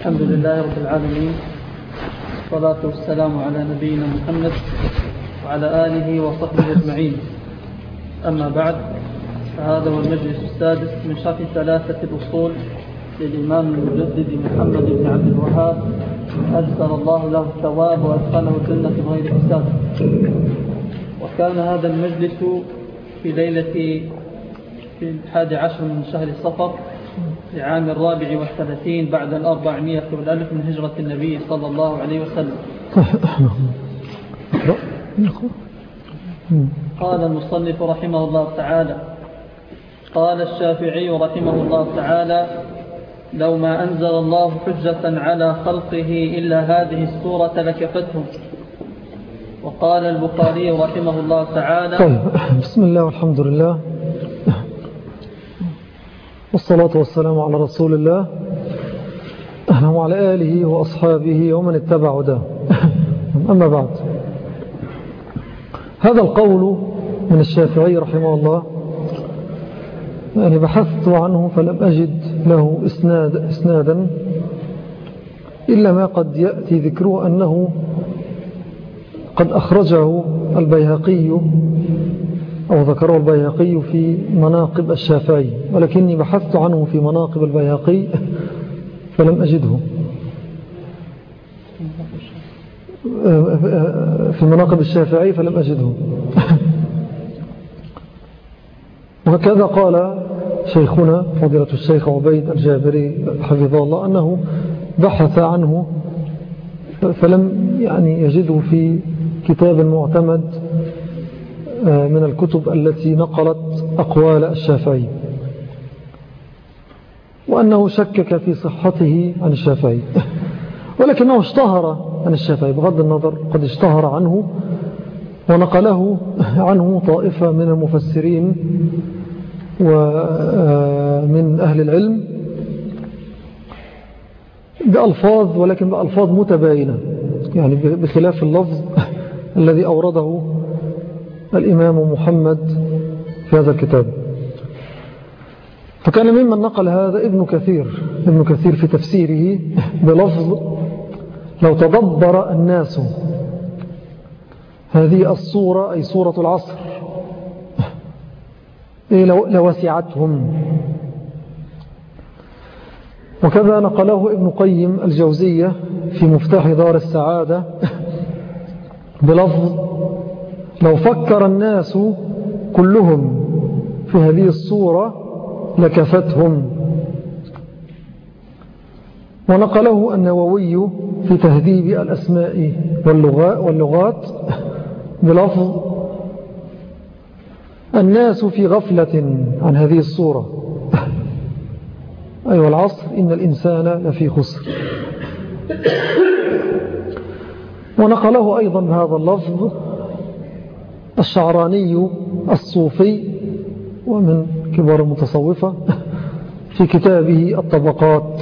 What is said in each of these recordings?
الحمد لله رب العالمين والصلاة والسلام على نبينا محمد وعلى آله وصحبه أجمعين. أما بعد فهذا هو المجلس السادس من شرح ثلاثة الأصول للإمام المجدد محمد بن عبد الوهاب أجزل الله له الثواب وأدخله الجنة بغير حساب. وكان هذا المجلس في ليلة في الحادي عشر من شهر الصفر لعام الرابع والثلاثين بعد الأربعمية والألف من هجرة النبي صلى الله عليه وسلم. قال المصنف رحمه الله تعالى قال الشافعي رحمه الله تعالى لو ما أنزل الله حجة على خلقه إلا هذه السورة لكفتهم. وقال البخاري رحمه الله تعالى طيب بسم الله والحمد لله. والصلاة والسلام على رسول الله. وعلى آله وأصحابه ومن اتبع ده أما بعد. هذا القول من الشافعي رحمه الله. يعني بحثت عنه فلم أجد له إسناد إسنادا إلا ما قد يأتي ذكره أنه قد أخرجه البيهقي أو ذكره البيهقي في مناقب الشافعي ولكني بحثت عنه في مناقب البيهقي فلم أجده. في مناقب الشافعي فلم أجده. وهكذا قال شيخنا فضيلة الشيخ عبيد الجابري حفظه الله أنه بحث عنه فلم يعني يجده في كتاب معتمد من الكتب التي نقلت أقوال الشافعي. وأنه شكك في صحته عن الشافعي. ولكنه اشتهر عن الشافعي بغض النظر قد اشتهر عنه ونقله عنه طائفة من المفسرين ومن أهل العلم بألفاظ ولكن بألفاظ متباينة يعني بخلاف اللفظ الذي أورده الإمام محمد في هذا الكتاب. فكان ممن نقل هذا ابن كثير ابن كثير في تفسيره بلفظ لو تدبر الناس. هذه الصورة أي صورة العصر. إيه لوسعتهم. وكذا نقله ابن قيم الجوزية في مفتاح دار السعادة بلفظ لو فكر الناس كلهم في هذه الصورة لكفتهم. ونقله النووي في تهذيب الأسماء واللغات بلفظ الناس في غفلة عن هذه الصورة. أيها العصر إن الإنسان لفي خسر. ونقله أيضا بهذا اللفظ الشعراني الصوفي ومن كبار المتصوفة في كتابه الطبقات.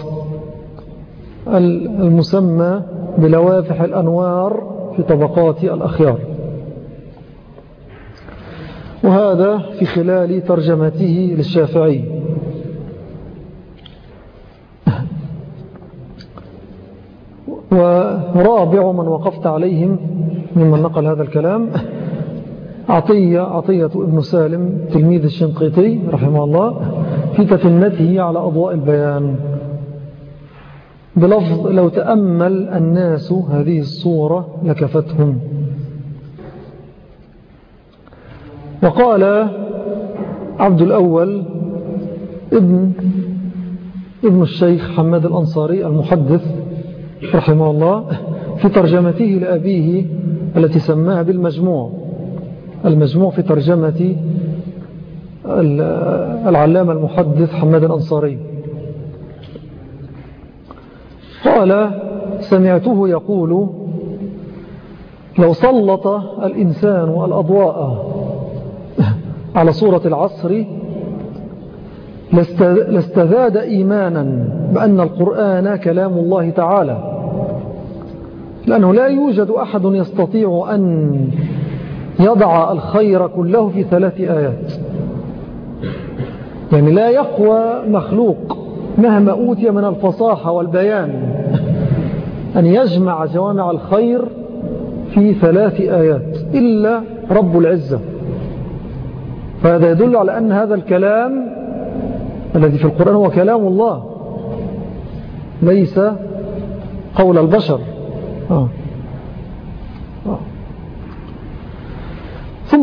المسمى بلوافح الأنوار في طبقات الأخيار. وهذا في خلال ترجمته للشافعي. ورابع من وقفت عليهم ممن نقل هذا الكلام. عطية عطية ابن سالم تلميذ الشنقيطي رحمه الله في تفنته على أضواء البيان. بلفظ لو تأمل الناس هذه الصورة لكفتهم. وقال عبد الأول ابن ابن الشيخ حماد الأنصاري المحدث رحمه الله في ترجمته لأبيه التي سماها بالمجموع. المجموع في ترجمة العلامة المحدث حماد الأنصاري. قال سمعته يقول لو سلط الإنسان الأضواء على صورة العصر لاستذاد إيمانا بأن القرآن كلام الله تعالى لأنه لا يوجد أحد يستطيع أن يضع الخير كله في ثلاث آيات. يعني لا يقوى مخلوق مهما أوتي من الفصاحة والبيان أن يجمع جوامع الخير في ثلاث آيات إلا رب العزة. فهذا يدل على أن هذا الكلام الذي في القرآن هو كلام الله ليس قول البشر. آه.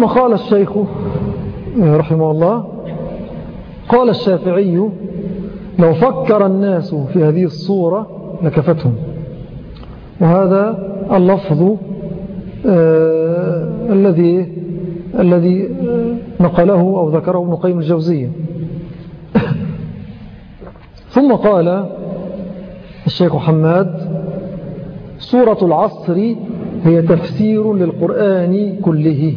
ثم قال الشيخ رحمه الله قال الشافعي لو فكر الناس في هذه الصورة لكفتهم. وهذا اللفظ آه الذي الذي نقله أو ذكره ابن قيم الجوزية. ثم قال الشيخ حماد سورة العصر هي تفسير للقرآن كله.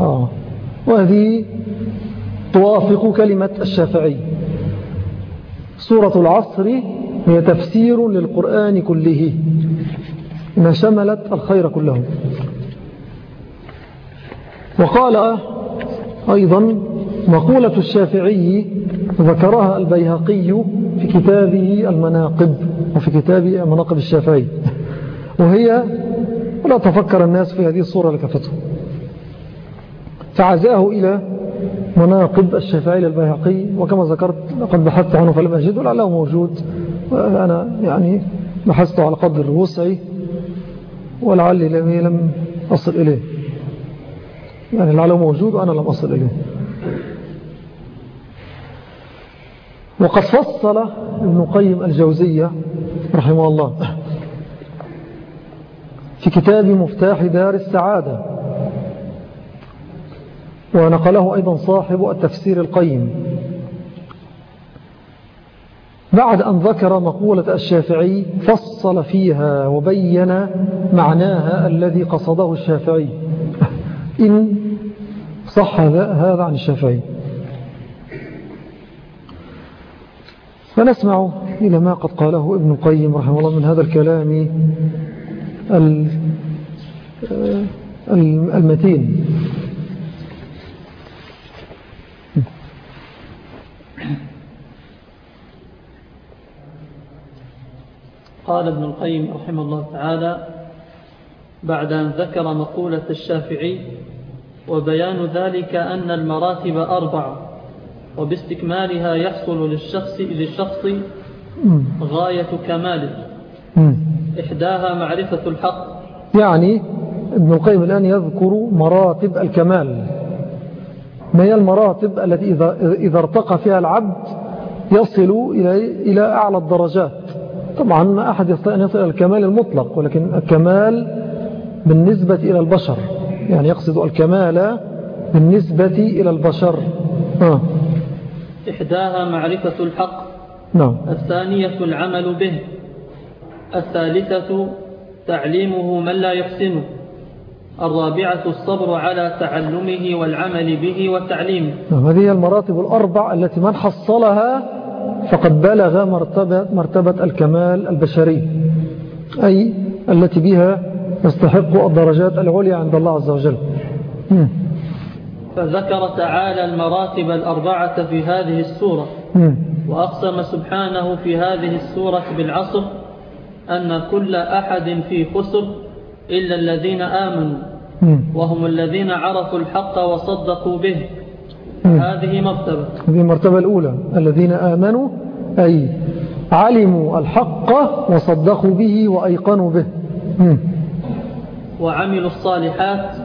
آه. وهذه توافق كلمة الشافعي. سورة العصر هي تفسير للقرآن كله. ما شملت الخير كله. وقال أيضا مقولة الشافعي ذكرها البيهقي في كتابه المناقب وفي كتاب مناقب الشافعي. وهي ولا تفكر الناس في هذه الصورة لكفتهم. فعزاه إلى مناقب الشافعي للبيهقي وكما ذكرت لقد بحثت عنه فلم أجد ولعله موجود. وأنا يعني بحثت على قدر وسعي ولعلي لم أصل إليه. يعني لعله موجود وأنا لم أصل إليه. وقد فصل ابن قيم الجوزية رحمه الله في كتاب مفتاح دار السعادة. ونقله أيضا صاحب التفسير القيم. بعد أن ذكر مقولة الشافعي فصل فيها وبين معناها الذي قصده الشافعي. إن صح هذا عن الشافعي. فنسمع إلى ما قد قاله ابن القيم رحمه الله من هذا الكلام المتين. قال ابن القيم رحمه الله تعالى بعد أن ذكر مقولة الشافعي وبيان ذلك أن المراتب أربع وباستكمالها يحصل للشخص للشخص غاية كماله. إحداها معرفة الحق. يعني ابن القيم الآن يذكر مراتب الكمال. ما هي المراتب التي إذا, ارتقى فيها العبد يصل إلى أعلى الدرجات؟ طبعا ما أحد يستطيع أن يصل إلى الكمال المطلق ولكن الكمال بالنسبة إلى البشر. يعني يقصد الكمال بالنسبة إلى البشر. آه. إحداها معرفة الحق نعم. الثانية العمل به الثالثة تعليمه من لا يحسنه الرابعة الصبر على تعلمه والعمل به وتعليمه. نعم هذه المراتب الأربع التي من حصلها فقد بلغ مرتبة, مرتبة الكمال البشري أي التي بها يستحق الدرجات العليا عند الله عز وجل. فذكر تعالى المراتب الأربعة في هذه السورة. وأقسم سبحانه في هذه السورة بالعصر أن كل أحد في خسر إلا الذين آمنوا. وهم الذين عرفوا الحق وصدقوا به. هذه مرتبة. هذه المرتبة الأولى. الذين آمنوا أي علموا الحق وصدقوا به وأيقنوا به. وعملوا الصالحات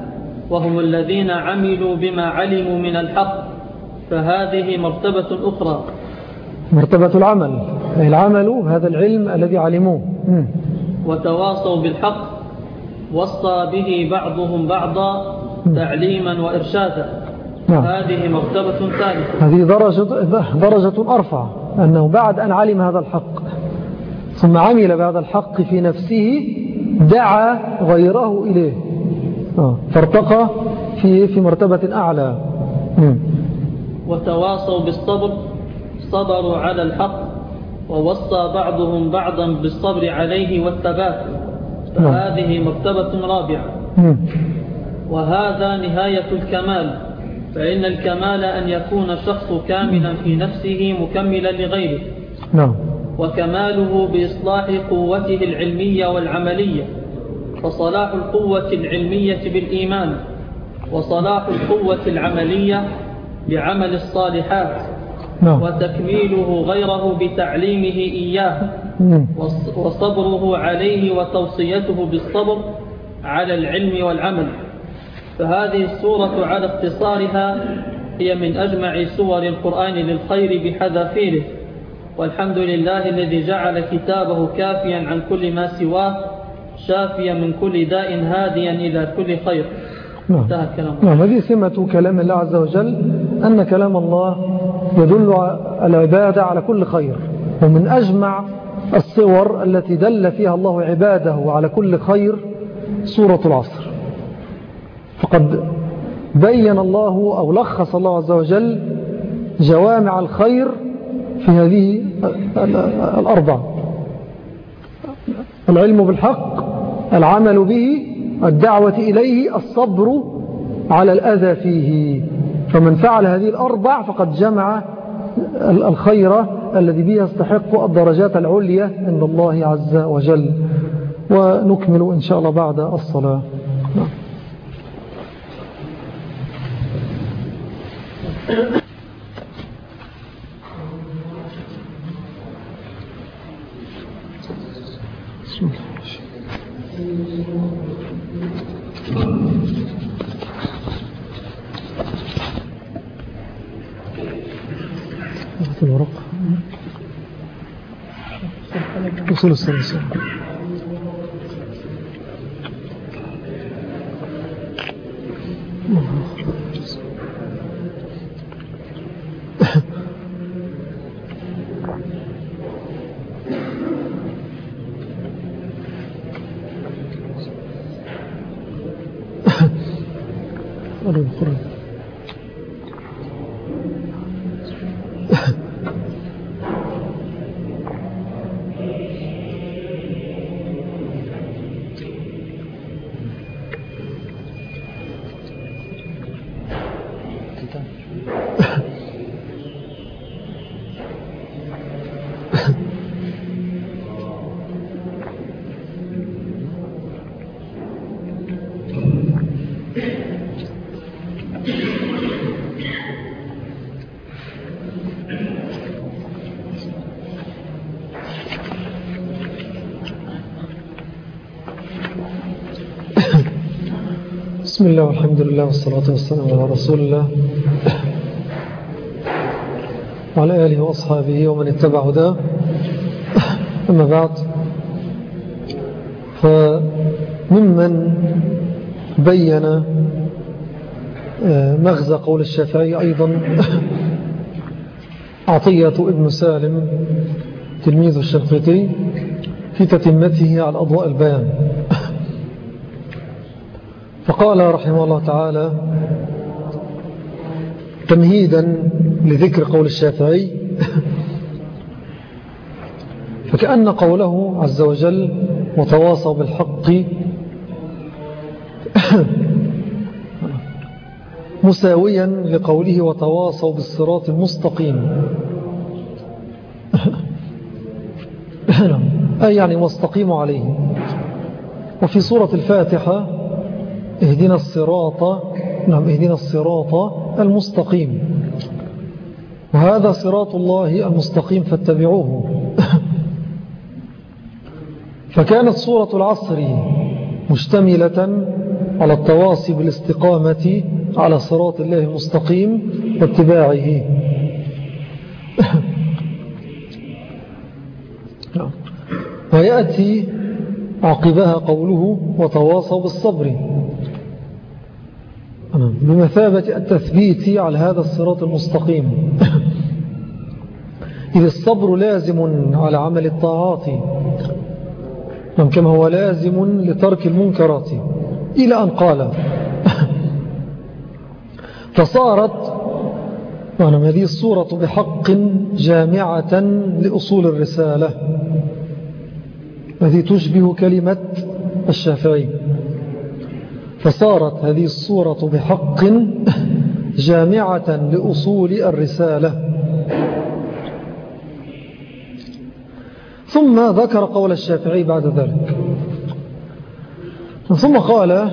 وهم الذين عملوا بما علموا من الحق. فهذه مرتبة أخرى. مرتبة العمل. أي العمل هذا العلم الذي علموه. وتواصوا بالحق. وصى به بعضهم بعضا تعليما وإرشادا. نعم. هذه مرتبة ثالثة. هذه درجة, درجة أرفع أنه بعد أن علم هذا الحق ثم عمل بهذا الحق في نفسه دعا غيره إليه. آه. فارتقى في, في مرتبة أعلى. وتواصوا بالصبر صبروا على الحق ووصى بعضهم بعضا بالصبر عليه والثبات. فهذه مرتبة رابعة. وهذا نهاية الكمال. فإن الكمال أن يكون الشخص كاملا في نفسه مكملا لغيره. نعم. وكماله بإصلاح قوته العلمية والعملية فصلاح القوة العلمية بالإيمان وصلاح القوة العملية بعمل الصالحات نعم. وتكميله غيره بتعليمه إياه. وص- وصبره عليه وتوصيته بالصبر على العلم والعمل. فهذه السورة على اختصارها هي من أجمع سور القرآن للخير بحذافيره. والحمد لله الذي جعل كتابه كافيا عن كل ما سواه شافيا من كل داء هاديا إلى كل خير. نعم. انتهى نعم هذه سمة كلام الله عز وجل أن كلام الله يدل العبادة على كل خير. ومن أجمع الصور التي دل فيها الله عباده على كل خير سورة العصر. فقد بين الله أو لخص الله عز وجل جوامع الخير في هذه ال- ال- الأربع العلم بالحق العمل به الدعوة إليه الصبر على الأذى فيه. فمن فعل هذه الأربع فقد جمع ال- الخير الذي به يستحق الدرجات العليا عند الله عز وجل. ونكمل إن شاء الله بعد الصلاة نعم. بسم الله أخذ الورق وصول الثلاثة قرب بسم الله والحمد لله والصلاة والسلام على رسول الله وعلى آله وأصحابه ومن اتبع هداه. أما بعد فممن بين آه، مغزى قول الشافعي أيضا عطية ابن سالم تلميذ الشنقيطي في تتمته على أضواء البيان. فقال رحمه الله تعالى تمهيدا لذكر قول الشافعي فكأن قوله عز وجل وتواصوا بالحق مساويا لقوله وتواصوا بالصراط المستقيم أي يعني واستقيموا عليه. وفي سورة الفاتحة اهدنا الصراط نعم اهدنا الصراط المستقيم. وهذا صراط الله المستقيم فاتبعوه. فكانت سورة العصر مشتملة على التواصي بالاستقامة على صراط الله المستقيم واتباعه. ويأتي عقبها قوله وتواصوا بالصبر. بمثابة التثبيت على هذا الصراط المستقيم. إذ الصبر لازم على عمل الطاعات. كما هو لازم لترك المنكرات. إلى أن قال. فصارت معنى هذه الصورة بحق جامعة لأصول الرسالة. التي تشبه كلمة الشافعي. فصارت هذه الصورة بحق جامعة لأصول الرسالة. ثم ذكر قول الشافعي بعد ذلك. ثم قال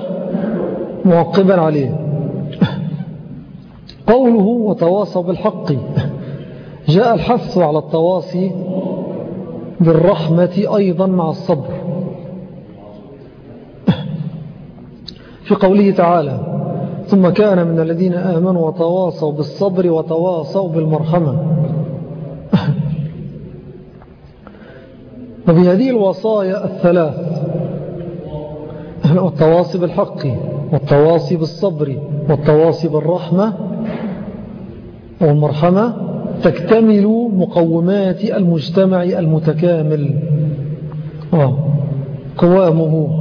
معقبا عليه قوله وتواصى بالحق. جاء الحث على التواصي بالرحمة أيضا مع الصبر. في قوله تعالى ثم كان من الذين آمنوا وتواصوا بالصبر وتواصوا بالمرحمة. وبهذه الوصايا الثلاث والتواصي بالحق والتواصي بالصبر والتواصي بالرحمة والمرحمة تكتمل مقومات المجتمع المتكامل. قوامه.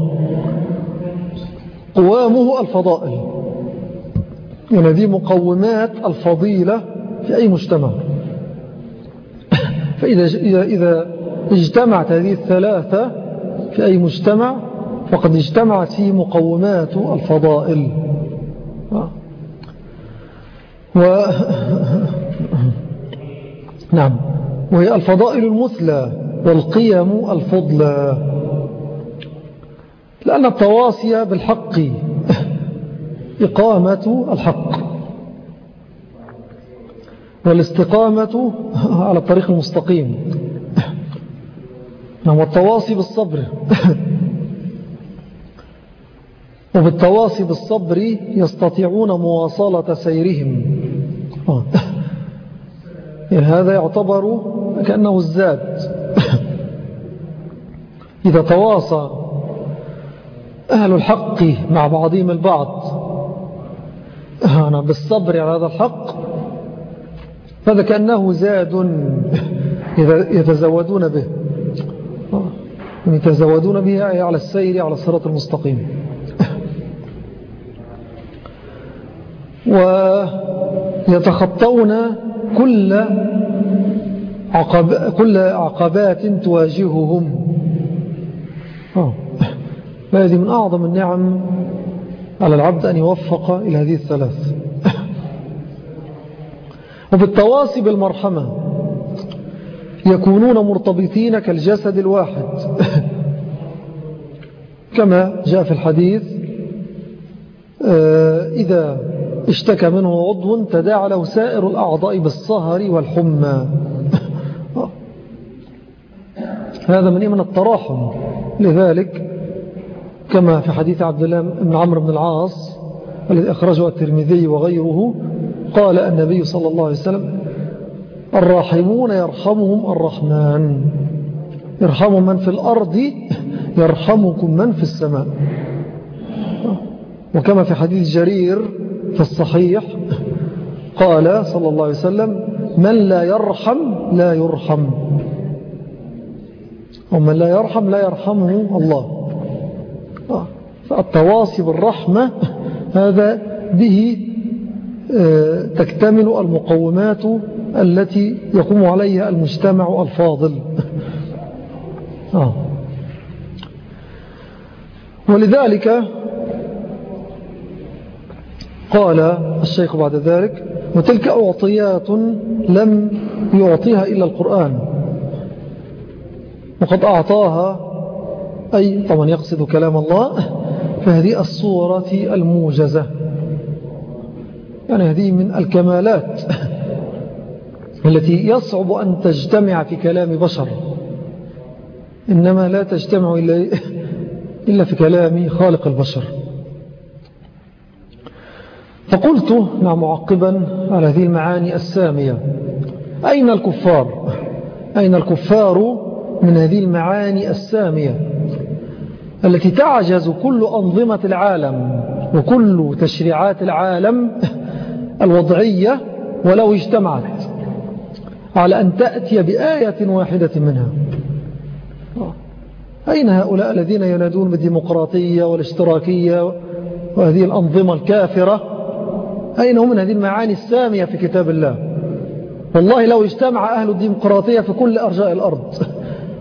قوامه الفضائل. يعني دي مقومات الفضيلة في أي مجتمع. فإذا إذا إذا اجتمعت هذه الثلاثة في أي مجتمع فقد اجتمعت فيه مقومات الفضائل. و نعم. وهي الفضائل المثلى والقيم الفضلى. لأن التواصي بالحق إقامة الحق والاستقامة على الطريق المستقيم. نعم والتواصي بالصبر. وبالتواصي بالصبر يستطيعون مواصلة سيرهم. آه. هذا يعتبر كأنه الزاد. إذا تواصى أهل الحق مع بعضهم البعض. بالصبر على هذا الحق. فهذا كأنه زاد يتزودون به. يتزودون به على السير على الصراط المستقيم. ويتخطون كل عقب كل عقبات تواجههم. هذه من أعظم النعم على العبد أن يوفق إلى هذه الثلاث. وبالتواصي بالمرحمة يكونون مرتبطين كالجسد الواحد. كما جاء في الحديث آه، إذا اشتكى منه عضو تداعى له سائر الأعضاء بالصهر والحمى. هذا من إيمان التراحم. لذلك كما في حديث عبد الله بن عمرو بن العاص الذي أخرجه الترمذي وغيره قال النبي صلى الله عليه وسلم الراحمون يرحمهم الرحمن. يرحم من في الأرض يرحمكم من في السماء. وكما في حديث جرير في الصحيح قال صلى الله عليه وسلم من لا يرحم لا يرحم. ومن لا يرحم لا يرحمه الله. فالتواصي بالرحمة هذا به آه، تكتمل المقومات التي يقوم عليها المجتمع الفاضل آه. ولذلك قال الشيخ بعد ذلك وتلك أعطيات لم يعطيها إلا القرآن وقد أعطاها أي طبعا يقصد كلام الله فهذه الصورة الموجزة. يعني هذه من الكمالات التي يصعب أن تجتمع في كلام بشر. إنما لا تجتمع إلا في كلام خالق البشر. فقلت نعم معقبا على هذه المعاني السامية. أين الكفار؟ أين الكفار من هذه المعاني السامية؟ التي تعجز كل أنظمة العالم وكل تشريعات العالم الوضعية ولو اجتمعت على أن تأتي بآية واحدة منها. أين هؤلاء الذين ينادون بالديمقراطية والاشتراكية وهذه الأنظمة الكافرة؟ أين هم من هذه المعاني السامية في كتاب الله؟ والله لو اجتمع أهل الديمقراطية في كل أرجاء الأرض.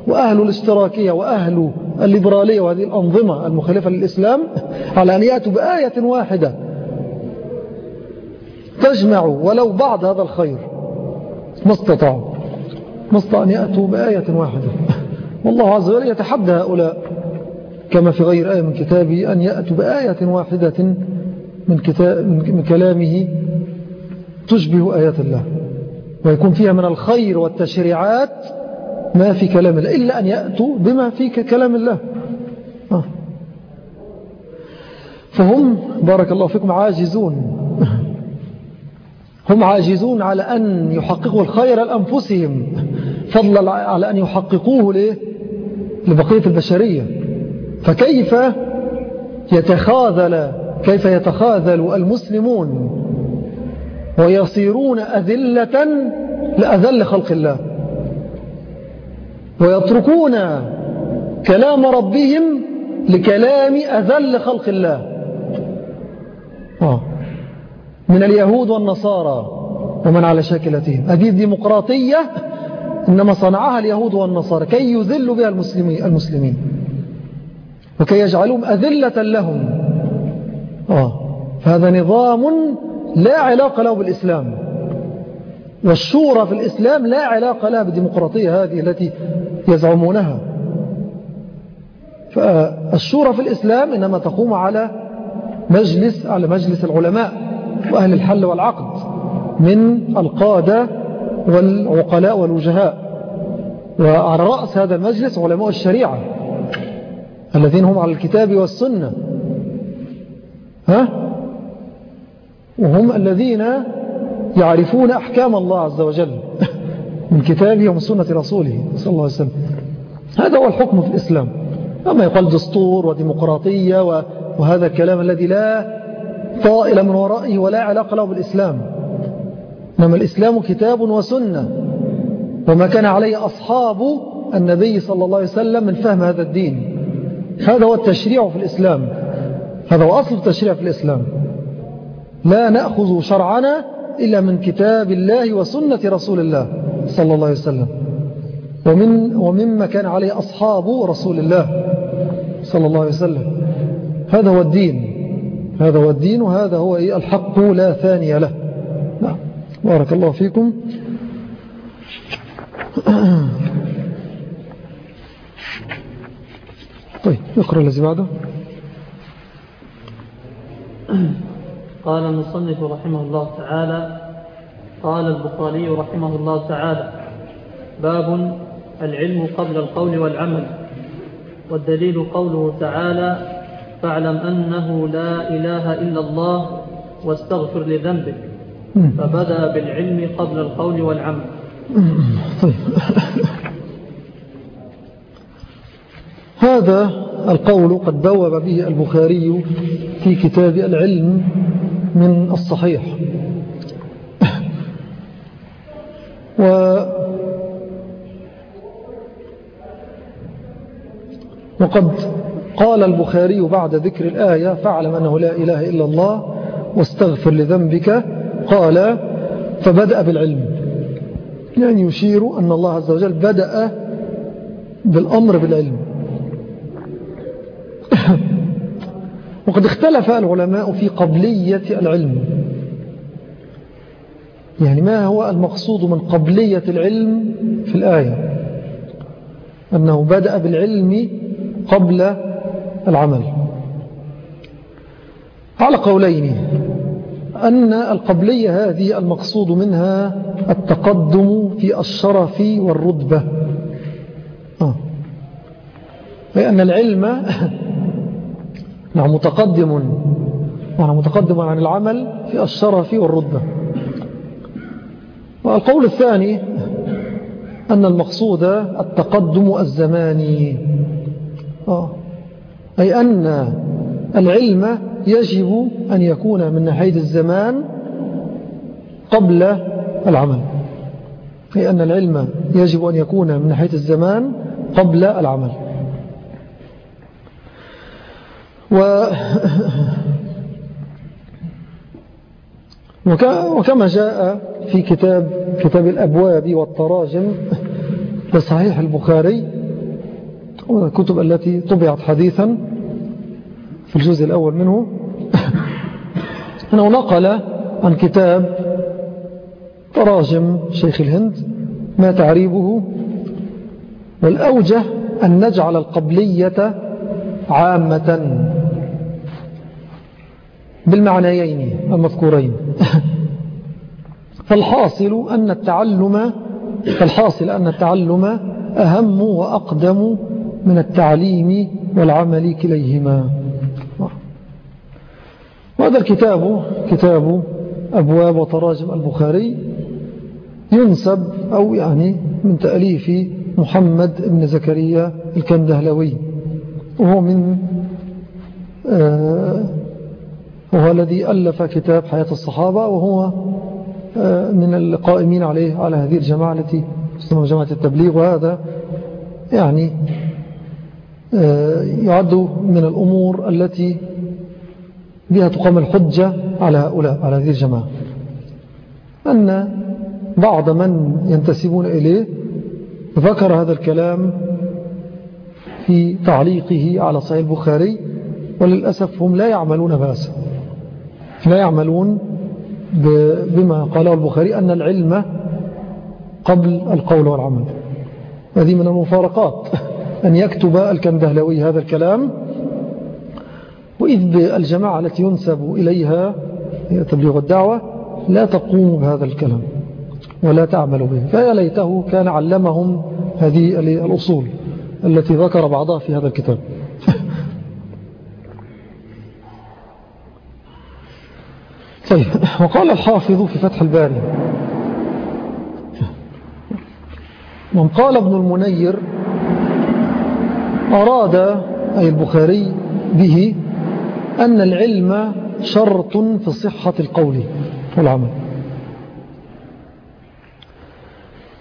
وأهل الاشتراكية وأهل الليبرالية وهذه الأنظمة المخالفة للإسلام على أن يأتوا بآية واحدة. استجمعوا ولو بعض هذا الخير ما استطاعوا. ما استطاعوا أن يأتوا بآية واحدة. والله عز وجل يتحدى هؤلاء كما في غير آية من كتابه أن يأتوا بآية واحدة من, كتاب من كلامه تشبه آيات الله. ويكون فيها من الخير والتشريعات ما في كلام الله إلا أن يأتوا بما في كلام الله آه. فهم بارك الله فيكم عاجزون هم عاجزون على أن يحققوا الخير لأنفسهم فضلا على أن يحققوه؟ لبقية البشرية فكيف يتخاذل كيف يتخاذل المسلمون ويصيرون أذلة لأذل خلق الله ويتركون كلام ربهم لكلام أذل خلق الله. آه. من اليهود والنصارى ومن على شاكلتهم. هذه الديمقراطية إنما صنعها اليهود والنصارى. كي يذلوا بها المسلمين, وكي يجعلهم أذلة لهم. آه. فهذا نظام لا علاقة له بالإسلام. والشورى في الإسلام لا علاقة لها بالديمقراطية هذه التي يزعمونها. فالشورى في الإسلام إنما تقوم على مجلس على مجلس العلماء وأهل الحل والعقد من القادة والعقلاء والوجهاء. وعلى رأس هذا المجلس علماء الشريعة الذين هم على الكتاب والسنة. ها؟ وهم الذين يعرفون أحكام الله عز وجل. من كتابه ومن سنة رسوله صلى الله عليه وسلم. هذا هو الحكم في الإسلام. أما يقال دستور وديمقراطية وهذا الكلام الذي لا طائل من ورائه ولا علاقة له بالإسلام. إنما الإسلام كتاب وسنة. وما كان عليه أصحاب النبي صلى الله عليه وسلم من فهم هذا الدين. هذا هو التشريع في الإسلام. هذا هو أصل التشريع في الإسلام. لا نأخذ شرعنا إلا من كتاب الله وسنة رسول الله. صلى الله عليه وسلم. ومن ومما كان عليه أصحاب رسول الله صلى الله عليه وسلم. هذا هو الدين. هذا هو الدين وهذا هو إيه؟ الحق لا ثاني له. نعم. بارك الله فيكم. طيب اقرأ الذي بعده. قال المصنف رحمه الله تعالى قال البخاري رحمه الله تعالى باب العلم قبل القول والعمل والدليل قوله تعالى فاعلم أنه لا إله إلا الله واستغفر لذنبك. فبدأ بالعلم قبل القول والعمل. طيب. هذا القول قد بوب به البخاري في كتاب العلم من الصحيح. و وقد قال البخاري بعد ذكر الآية فاعلم أنه لا إله إلا الله واستغفر لذنبك. قال فبدأ بالعلم. يعني يشير أن الله عز وجل بدأ بالأمر بالعلم. وقد اختلف العلماء في قبلية العلم. يعني ما هو المقصود من قبلية العلم في الآية؟ أنه بدأ بالعلم قبل العمل. على قولين أن القبلية هذه المقصود منها التقدم في الشرف والرتبة. آه. أن العلم نعم متقدم. نعم متقدم عن العمل في الشرف والرتبة. والقول الثاني أن المقصود التقدم الزماني آه. أي أن العلم يجب أن يكون من ناحية الزمان قبل العمل. أي أن العلم يجب أن يكون من ناحية الزمان قبل العمل. و وكما جاء في كتاب كتاب الأبواب والتراجم لصحيح البخاري والكتب التي طبعت حديثا في الجزء الأول منه. أنه نقل عن كتاب تراجم شيخ الهند ما تعريبه والأوجه أن نجعل القبلية عامة بالمعنيين المذكورين. فالحاصل أن التعلم فالحاصل أن التعلم أهم وأقدم من التعليم والعمل كليهما. وهذا الكتاب كتاب أبواب وتراجم البخاري ينسب أو يعني من تأليف محمد بن زكريا الكندهلوي. وهو من آه وهو الذي ألف كتاب حياة الصحابة وهو من القائمين عليه على هذه الجماعة التي تسمى جماعة التبليغ. وهذا يعني آه يعد من الأمور التي بها تقام الحجة على هؤلاء على هذه الجماعة. أن بعض من ينتسبون إليه ذكر هذا الكلام في تعليقه على صحيح البخاري وللأسف هم لا يعملون بأسا. لا يعملون بما قاله البخاري أن العلم قبل القول والعمل. هذه من المفارقات. أن يكتب الكندهلوي هذا الكلام وإذ الجماعة التي ينسب إليها تبليغ الدعوة لا تقوم بهذا الكلام ولا تعمل به. فيا ليته كان علمهم هذه الأصول التي ذكر بعضها في هذا الكتاب. طيب. وقال الحافظ في فتح الباري. من قال ابن المنير أراد أي البخاري به أن العلم شرط في صحة القول والعمل.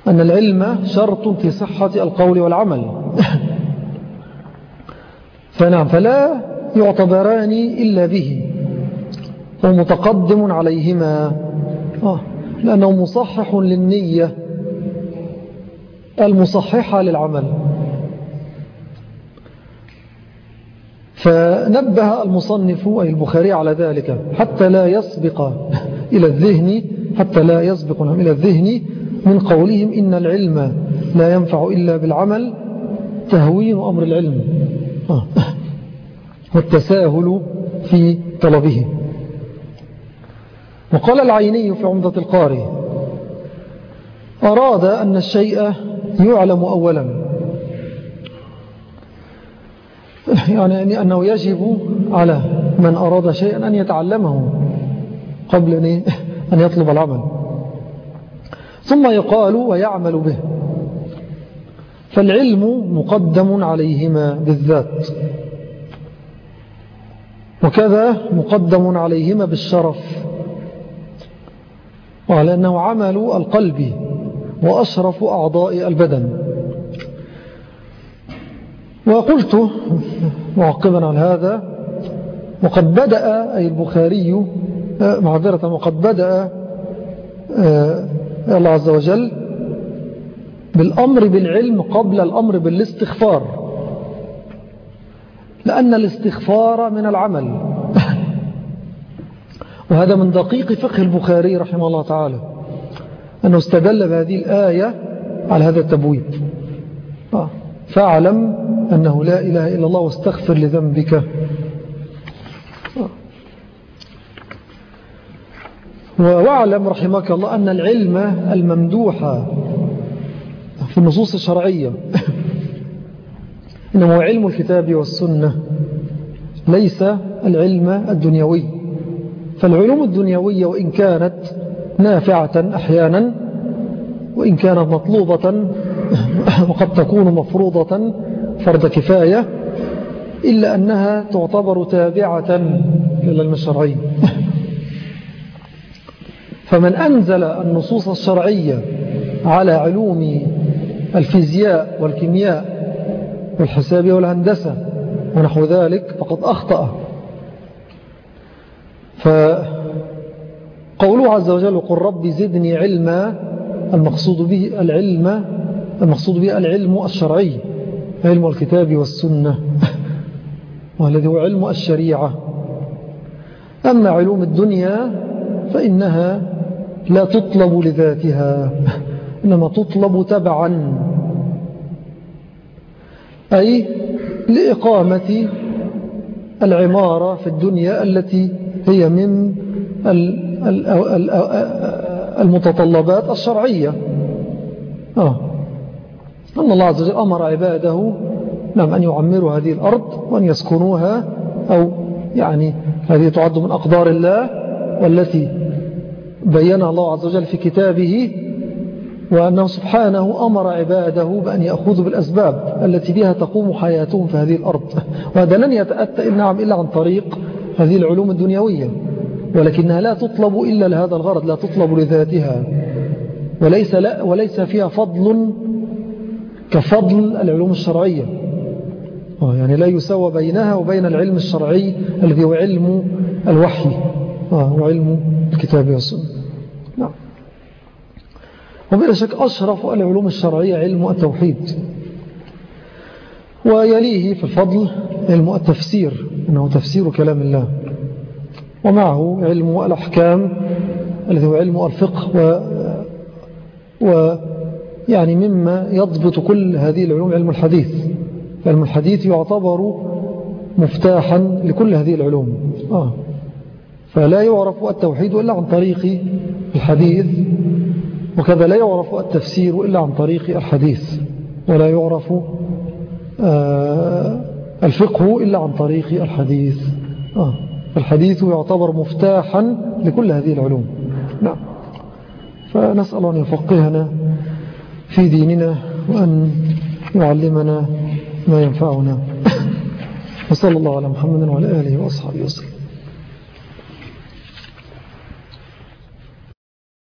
أن العلم شرط في صحة القول والعمل. فنعم فلا يعتبران إلا به. ومتقدم عليهما. آه لأنه مصحح للنية المصححة للعمل. فنبه المصنف أي البخاري على ذلك حتى لا يسبق إلى الذهن حتى لا يسبق إلى الذهن من قولهم إن العلم لا ينفع إلا بالعمل تهوين أمر العلم. آه. والتساهل في طلبه. وقال العيني في عمدة القاري أراد أن الشيء يعلم أولا. يعني أنه يجب على من أراد شيئا أن يتعلمه قبل أن يطلب العمل. ثم يقال ويعمل به. فالعلم مقدم عليهما بالذات. وكذا مقدم عليهما بالشرف. وعلى أنه عمل القلب وأشرف أعضاء البدن. وقلت معقبا على هذا وقد بدأ أي البخاري معذرة وقد بدأ آه، الله عز وجل بالأمر بالعلم قبل الأمر بالاستغفار لأن الاستغفار من العمل. وهذا من دقيق فقه البخاري رحمه الله تعالى أنه استدل بهذه الآية على هذا التبويب. فاعلم أنه لا إله إلا الله واستغفر لذنبك. وأعلم رحمك الله أن العلم الممدوح في النصوص الشرعية إنما هو علم الكتاب والسنة ليس العلم الدنيوي فالعلوم الدنيوية وإن كانت نافعة أحيانا وإن كانت مطلوبة وقد تكون مفروضة فرض كفاية إلا أنها تعتبر تابعة للعلم الشرعي فمن أنزل النصوص الشرعية على علوم الفيزياء والكيمياء والحساب والهندسة ونحو ذلك فقد أخطأ. فقوله عز وجل قل رب زدني علما المقصود به العلم المقصود به العلم الشرعي علم الكتاب والسنة والذي هو علم الشريعة. أما علوم الدنيا فإنها لا تطلب لذاتها إنما تطلب تبعا أي لإقامة العمارة في الدنيا التي هي من المتطلبات الشرعية آه. أن الله عز وجل أمر عباده نعم أن يعمروا هذه الأرض وأن يسكنوها أو يعني هذه تعد من أقدار الله والتي بينها الله عز وجل في كتابه وأنه سبحانه أمر عباده بأن يأخذوا بالأسباب التي بها تقوم حياتهم في هذه الأرض وهذا لن يتأتى نعم إلا عن طريق هذه العلوم الدنيوية ولكنها لا تطلب إلا لهذا الغرض لا تطلب لذاتها. وليس, لا وليس فيها فضل كفضل العلوم الشرعية. آه، يعني لا يسوى بينها وبين العلم الشرعي الذي هو علم الوحي. آه، وعلم الكتاب والسنة. نعم. وبلا شك أشرف العلوم الشرعية علم التوحيد. ويليه في الفضل التفسير أنه تفسير كلام الله. ومعه علم الأحكام الذي هو علم الفقه و, و يعني مما يضبط كل هذه العلوم علم الحديث. علم الحديث يعتبر مفتاحا لكل هذه العلوم. آه. فلا يعرف التوحيد إلا عن طريق الحديث وكذا لا يعرف التفسير إلا عن طريق الحديث. ولا يعرف آه الفقه إلا عن طريق الحديث. آه. الحديث يعتبر مفتاحا لكل هذه العلوم. نعم. فنسأل أن يفقهنا في ديننا وأن يعلمنا ما ينفعنا. وصلى الله على محمد وعلى آله وأصحابه وسلم.